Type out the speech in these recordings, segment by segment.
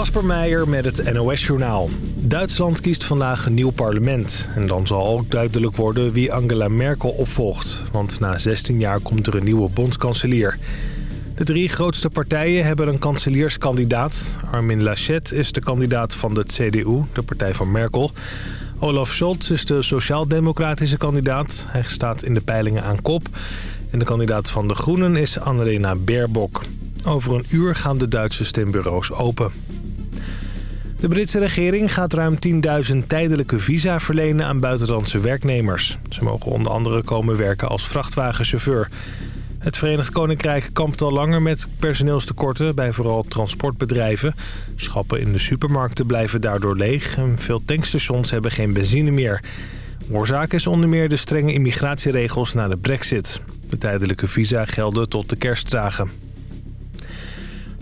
Kasper Meijer met het NOS-journaal. Duitsland kiest vandaag een nieuw parlement. En dan zal ook duidelijk worden wie Angela Merkel opvolgt. Want na 16 jaar komt er een nieuwe bondskanselier. De drie grootste partijen hebben een kanselierskandidaat. Armin Laschet is de kandidaat van de CDU, de partij van Merkel. Olaf Scholz is de sociaal-democratische kandidaat. Hij staat in de peilingen aan kop. En de kandidaat van de Groenen is Annalena Baerbock. Over een uur gaan de Duitse stembureaus open. De Britse regering gaat ruim 10.000 tijdelijke visa verlenen aan buitenlandse werknemers. Ze mogen onder andere komen werken als vrachtwagenchauffeur. Het Verenigd Koninkrijk kampt al langer met personeelstekorten bij vooral transportbedrijven. Schappen in de supermarkten blijven daardoor leeg en veel tankstations hebben geen benzine meer. Oorzaak is onder meer de strenge immigratieregels na de brexit. De tijdelijke visa gelden tot de kerstdagen.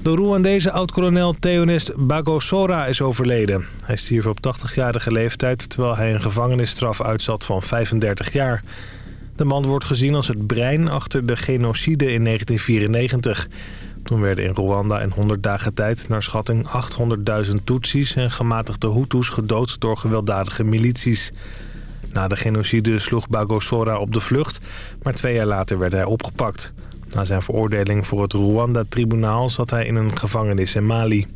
De Rwandese oud-kolonel Theonest Bagosora is overleden. Hij stierf op 80-jarige leeftijd terwijl hij een gevangenisstraf uitzat van 35 jaar. De man wordt gezien als het brein achter de genocide in 1994. Toen werden in Rwanda in 100 dagen tijd naar schatting 800.000 Tutsis en gematigde Hutus gedood door gewelddadige milities. Na de genocide sloeg Bagosora op de vlucht, maar twee jaar later werd hij opgepakt. Na zijn veroordeling voor het Rwanda-tribunaal zat hij in een gevangenis in Mali.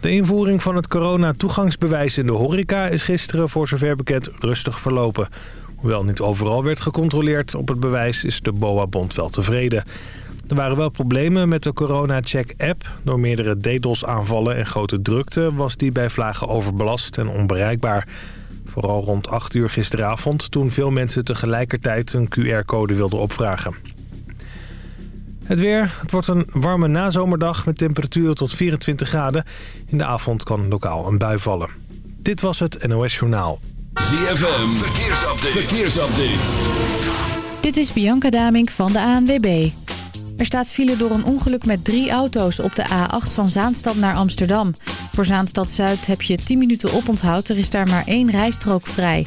De invoering van het corona-toegangsbewijs in de horeca is gisteren voor zover bekend rustig verlopen. Hoewel niet overal werd gecontroleerd op het bewijs is de BOA-bond wel tevreden. Er waren wel problemen met de corona-check-app. Door meerdere DDoS-aanvallen en grote drukte was die bij vlagen overbelast en onbereikbaar. Vooral rond 8 uur gisteravond toen veel mensen tegelijkertijd een QR-code wilden opvragen. Het weer. Het wordt een warme nazomerdag met temperaturen tot 24 graden. In de avond kan lokaal een bui vallen. Dit was het NOS Journaal. ZFM. Verkeersupdate. Verkeersupdate. Dit is Bianca Damink van de ANWB. Er staat file door een ongeluk met drie auto's op de A8 van Zaanstad naar Amsterdam. Voor Zaanstad Zuid heb je 10 minuten oponthoud. Er is daar maar één rijstrook vrij.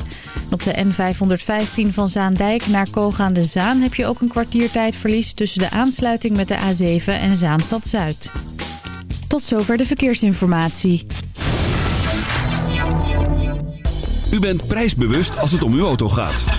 op de N515 van Zaandijk naar Koog aan de Zaan... heb je ook een kwartiertijdverlies tussen de aansluiting met de A7 en Zaanstad Zuid. Tot zover de verkeersinformatie. U bent prijsbewust als het om uw auto gaat.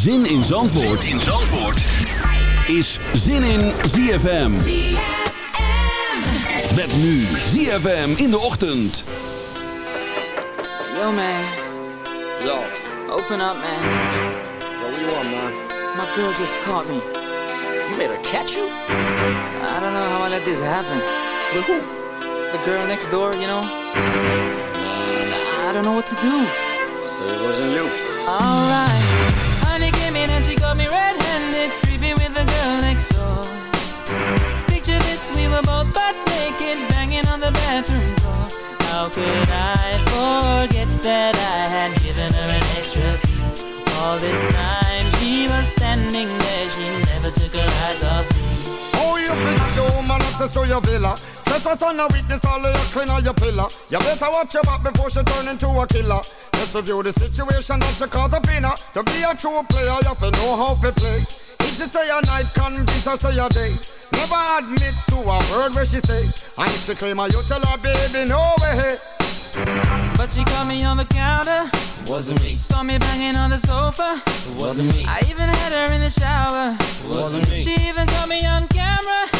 Zin in Zandvoort, in Zandvoort. is Zin in ZFM. Met nu ZFM in de ochtend. Yo, man. Yo, Open up, man. yo, what you want, man? My girl just caught me. You made her catch you? I don't know how I let this happen. With who? The girl next door, you know? I don't know what to do. Say it wasn't you. Alright. Could I forget that I had given her an extra key? All this time she was standing there, she never took her eyes off me. Oh, you think the woman access to your villa? Trespass on a witness, all of your clean on your pillar. You better watch your back before she turn into a killer. Just review the situation that you caught up in. To be a true player, you have to know how to play. If she say a night, convince her say a day. Never admit to a word where she say. And if she claim her, you tell her, baby, no way. But she caught me on the counter. Wasn't me. Saw me banging on the sofa. Wasn't me. I even had her in the shower. Wasn't me. She even caught me on camera.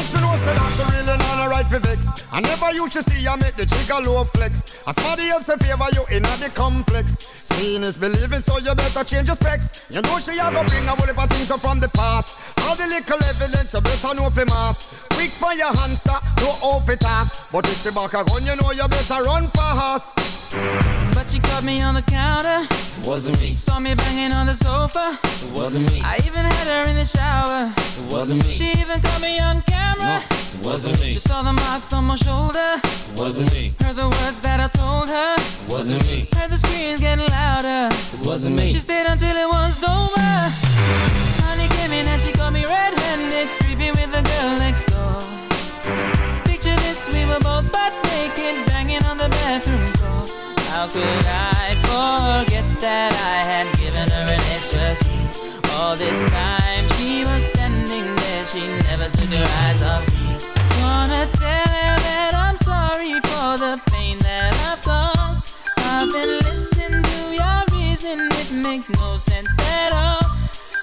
Make sure know say that she really not alright for vex. I never used to see I make the trigger low flex. As somebody else in favor you in the complex. Seeing is believing, so you better change your specs. You know she a go bring a whole heap of things up from the past. All the little evidence you better know for mass. Quick for your hands, answer, no off it talk. But if she back a gun, you know you better run fast. But she caught me on the counter. It wasn't me. Saw me banging on the sofa. It wasn't me. I even had her in the shower. It wasn't me. She even caught me on camera. It wasn't me. She saw the marks on my shoulder. Wasn't me. Heard the words that I told her. Wasn't me. Heard the screams getting louder. It wasn't me. She stayed until it was over. Honey came in and she got me red-handed, creepy with the girl next door. Picture this, we were both butt naked, banging on the bathroom floor. How could I forget that I had given her an extra key? All this time her eyes off me. Wanna tell her that I'm sorry for the pain that I've caused. I've been listening to your reason, it makes no sense at all.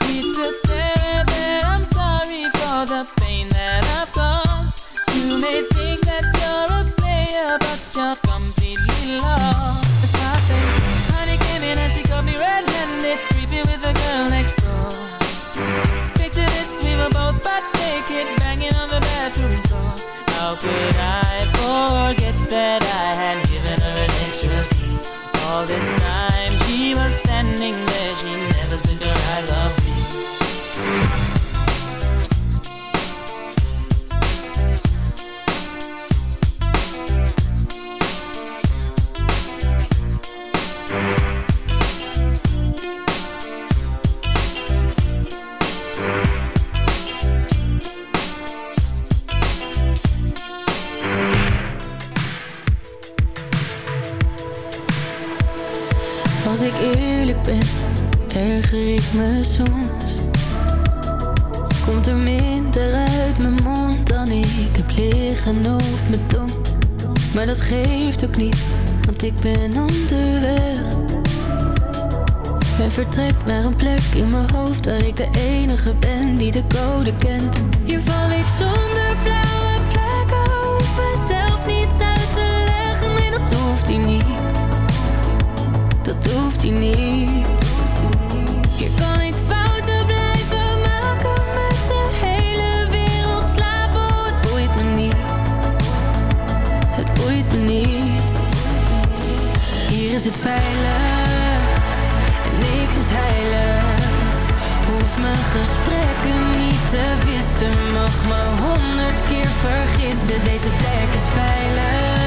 Need to tell her that I'm sorry for the pain that I've caused. You may think that you're a player, but you're open I. Als ik eerlijk ben, erger ik me soms. Komt er minder uit mijn mond dan ik heb liggen op mijn tong. Maar dat geeft ook niet, want ik ben onderweg. En vertrek naar een plek in mijn hoofd waar ik de enige ben die de code kent. Hier val ik zonder blauwe plekken, hoef mezelf niets uit te leggen. Nee, dat hoeft hier niet hoeft hier niet. Hier kan ik fouten blijven maken met de hele wereld slapen. Het boeit me niet. Het boeit me niet. Hier is het veilig en niks is heilig. Hoef mijn gesprekken niet te wissen. Mag me honderd keer vergissen. Deze plek is veilig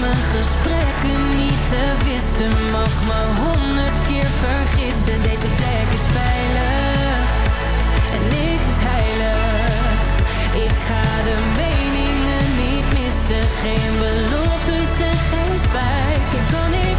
Mijn gesprekken niet te wissen, mag me honderd keer vergissen. Deze plek is veilig en niks is heilig. Ik ga de meningen niet missen, geen beloftes en geen spijt. Kan ik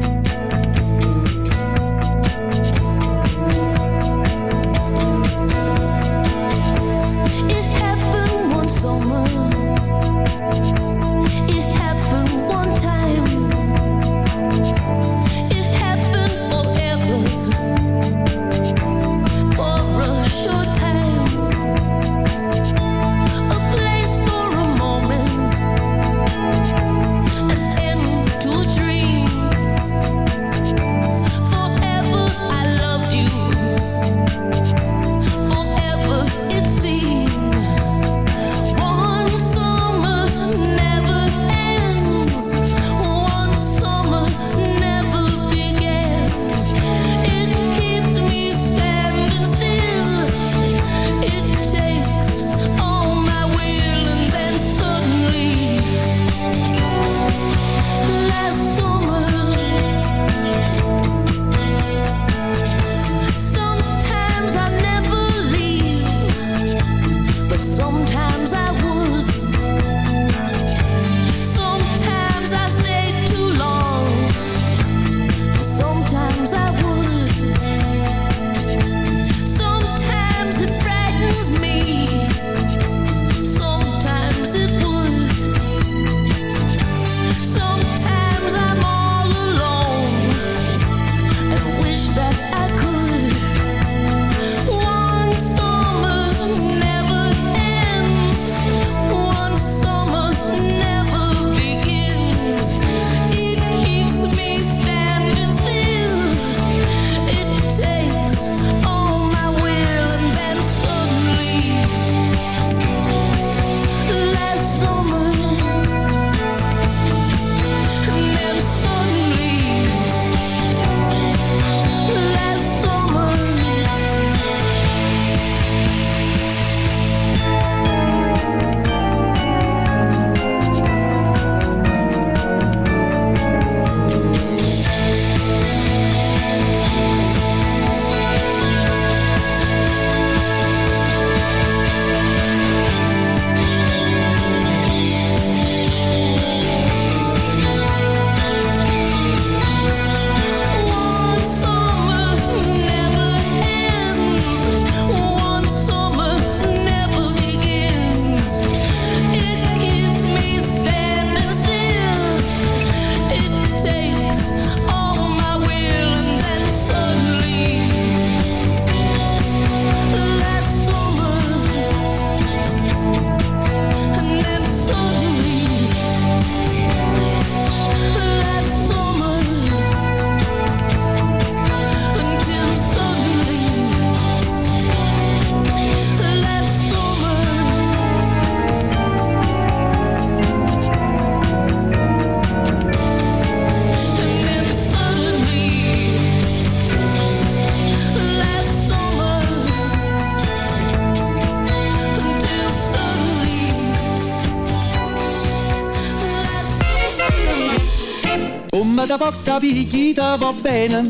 capigli te va bene.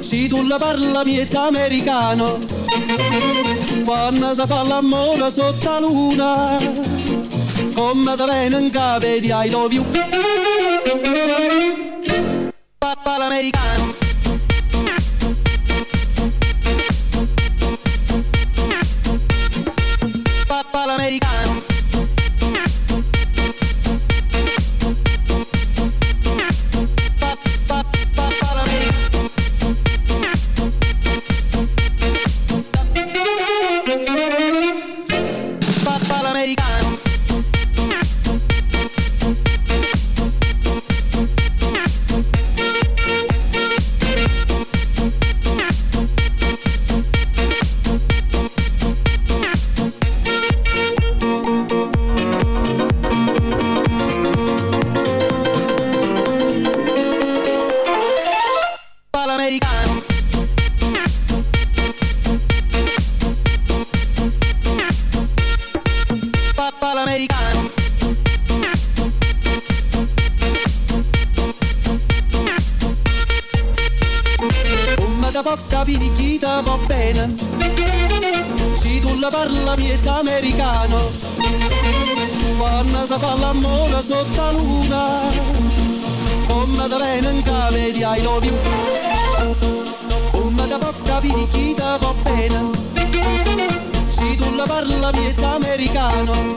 Se tu la parla miezza americano, quando si fa l'amore sotto la luna, come te venen capiti ai love you. bene. Se tu la parla miezza americano, quando si fa l'amore sotto la luna, come da cave di ai lovi. Come da tocca vedi chi ti va bene. Se tu la parla miezza americano,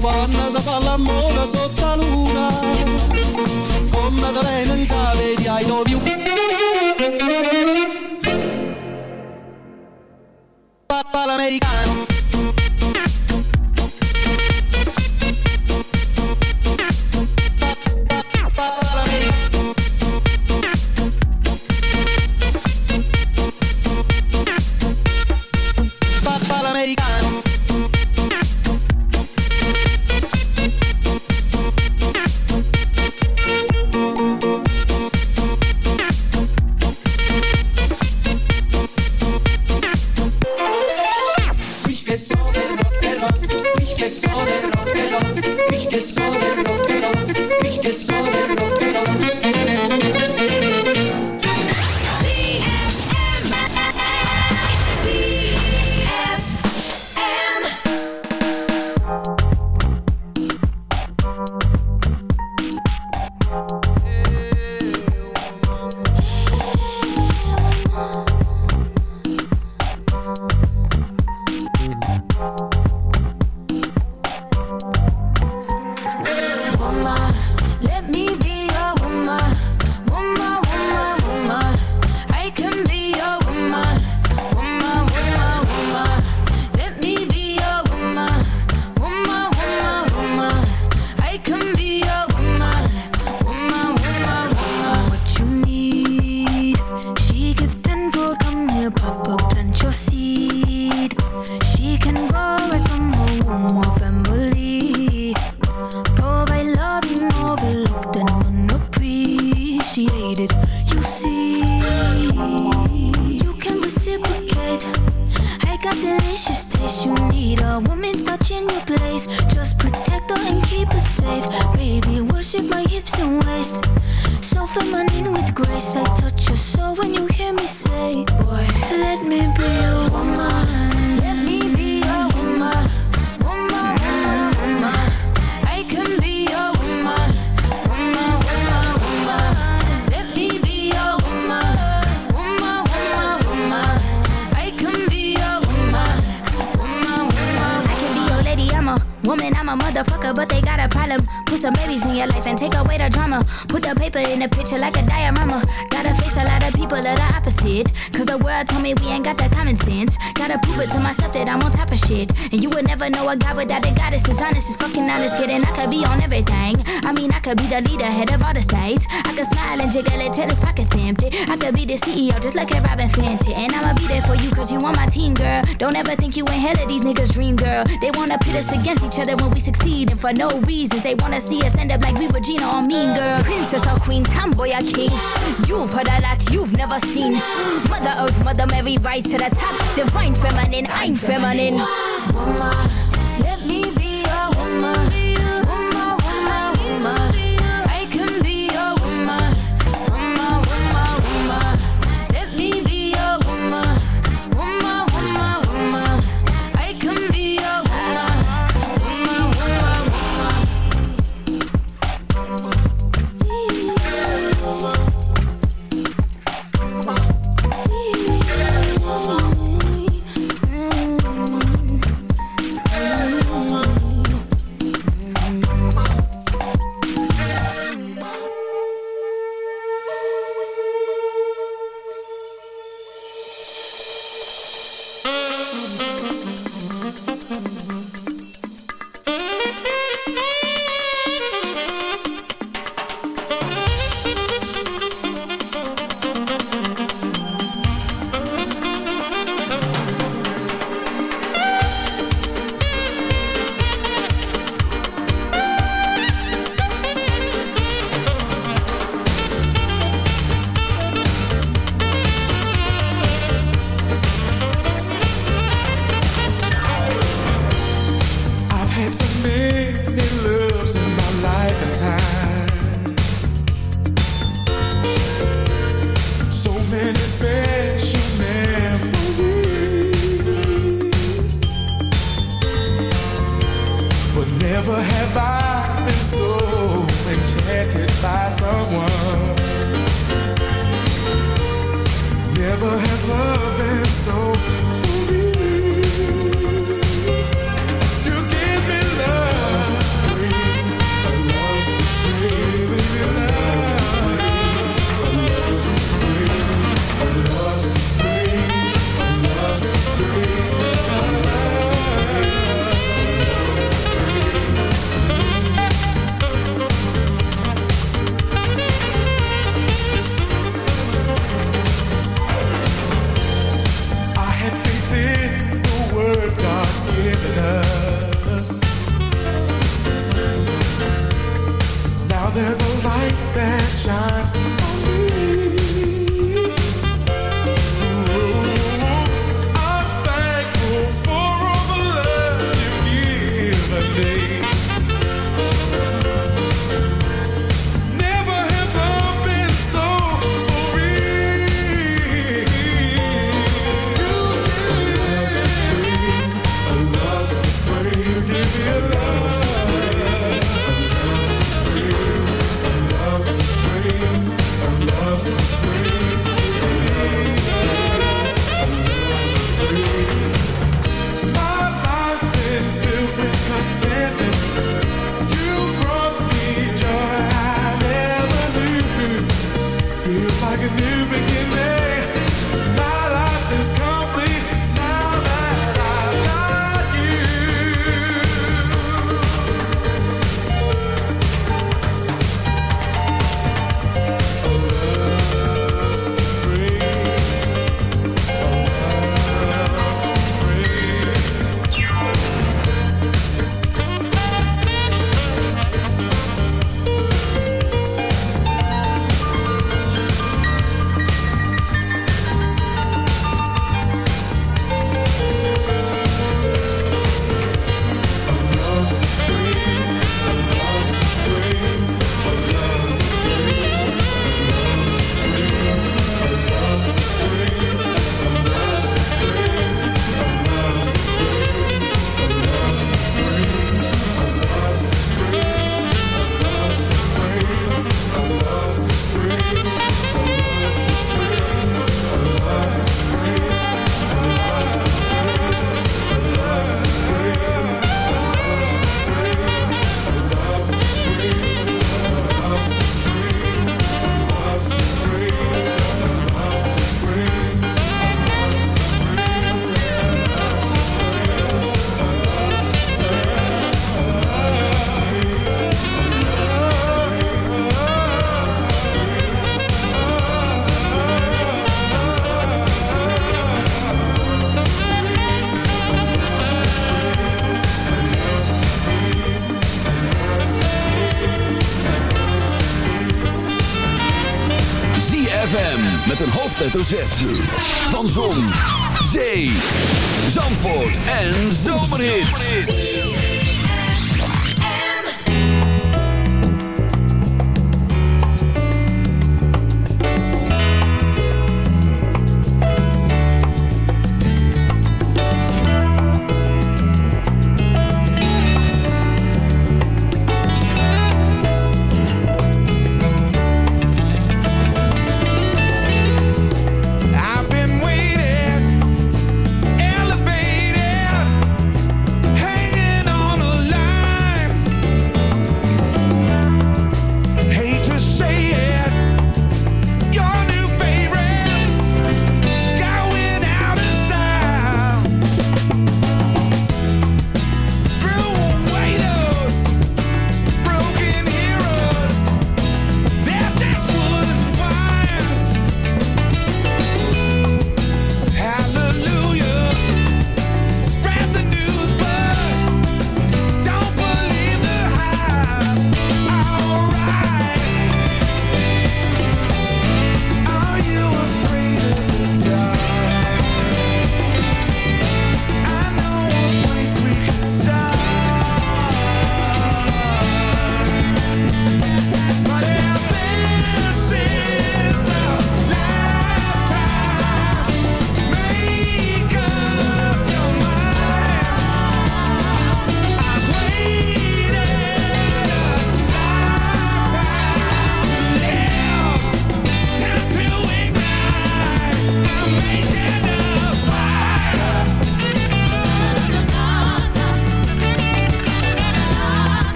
quando si fa l'amore sotto la luna, come da venga vedi ai lovi. never know I. On my team, girl. Don't ever think you ain't hell of these niggas' dream, girl. They wanna pit us against each other when we succeed, and for no reasons. They wanna see us end up like we Regina or Mean Girl. Princess or queen, tomboy or king. You've heard a lot you've never seen. Mother Earth, Mother Mary, rise to the top. Divine feminine, I'm feminine. Woman, let me be a woman.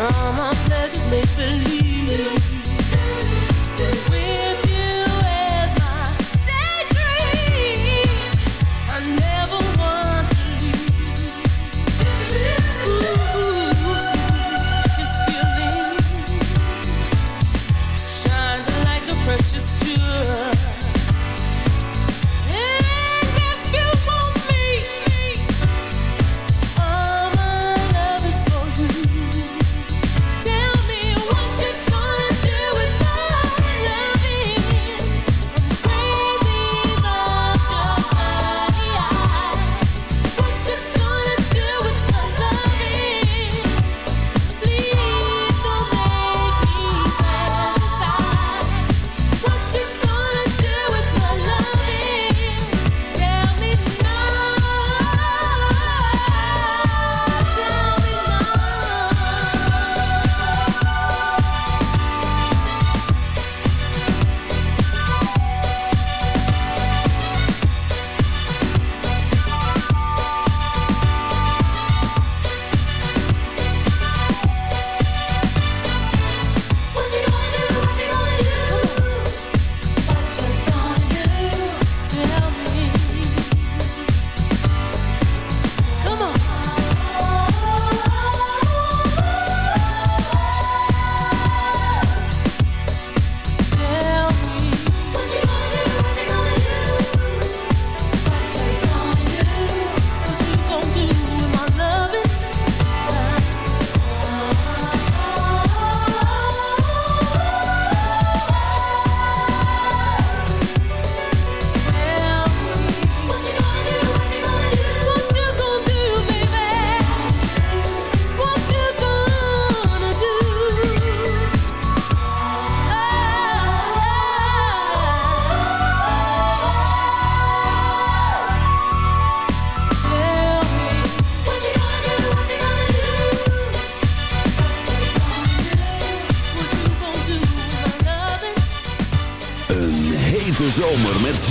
All my pleasures make believe.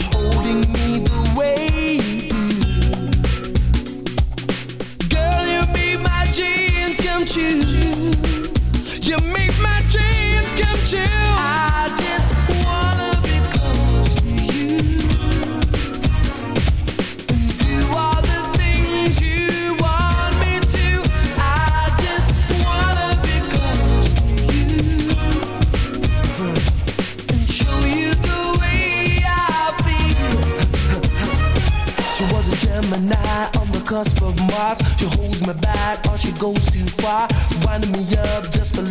your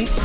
makes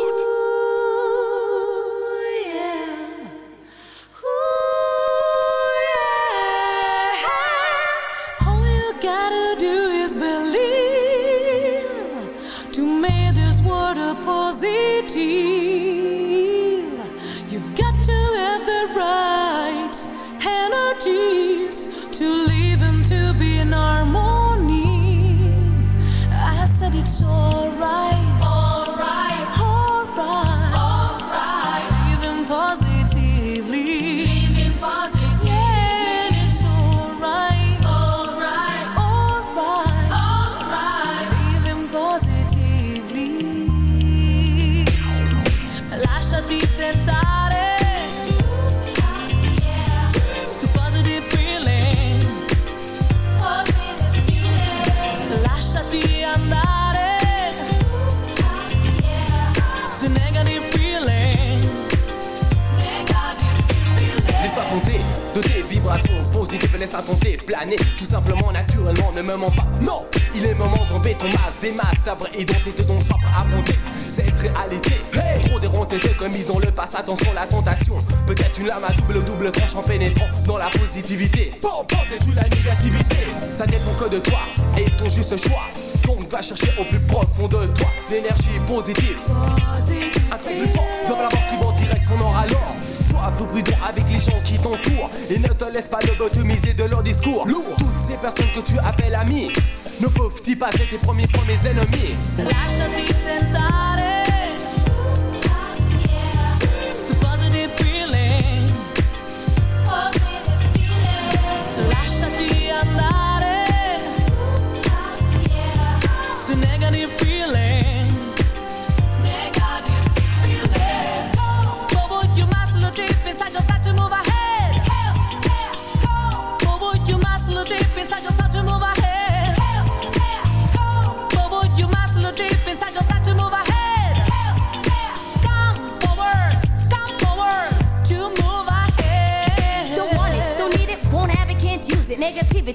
Positives, laisse-toi compter, planer tout simplement, naturellement, ne me mens pas. Non, il est moment d'enlever ton masque, des masques, ta vraie identité dont soif à monter. Cette réalité, hey trop déronté de commis dans le passé, attention la tentation. Peut-être une lame à double double tranche en pénétrant dans la positivité. Bon, bon, détruis la négativité. Ça dépend que de toi et ton juste choix. Donc va chercher au plus profond de toi l'énergie positive. Un truc plus fort dans la mort qui va en direct son or alors. Sois un peu prudent avec les gens qui t'entourent et ne te laisse pas lobotomiser de leur discours. Lourd. Toutes ces personnes que tu appelles amis ne peuvent-ils pas être tes premiers premiers ennemis? Lasciati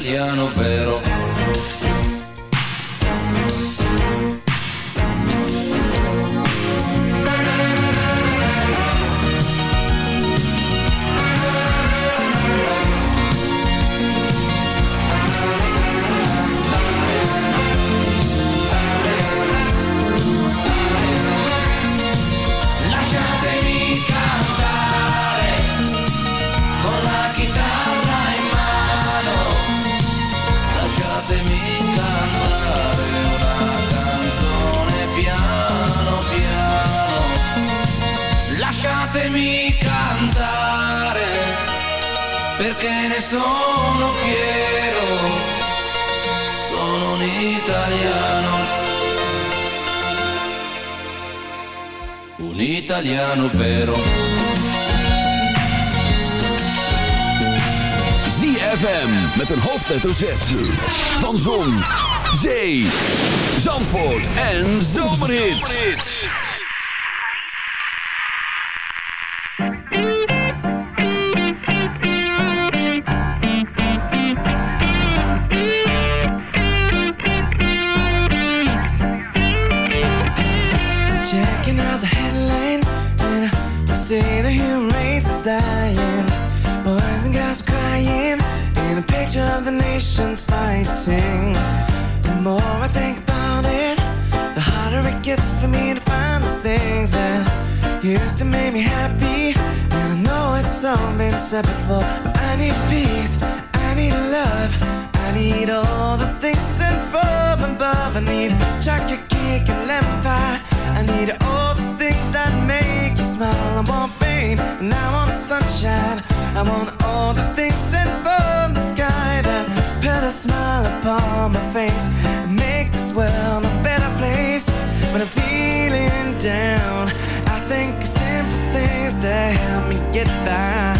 italiano vero. Perché ne sono fiero. Sono un italiano. Un italiano vero. ZFM met een hoofdletter Z. Van Zon, Zee, Zandvoort en Zomerhits. said before I need peace, I need love I need all the things sent from above. I need chocolate cake and lemon pie. I need all the things that make you smile. I want fame and I want sunshine. I want all the things sent from the sky That put a smile upon my face. And Make this world a better place. When I'm feeling down I think simple things that help me get by.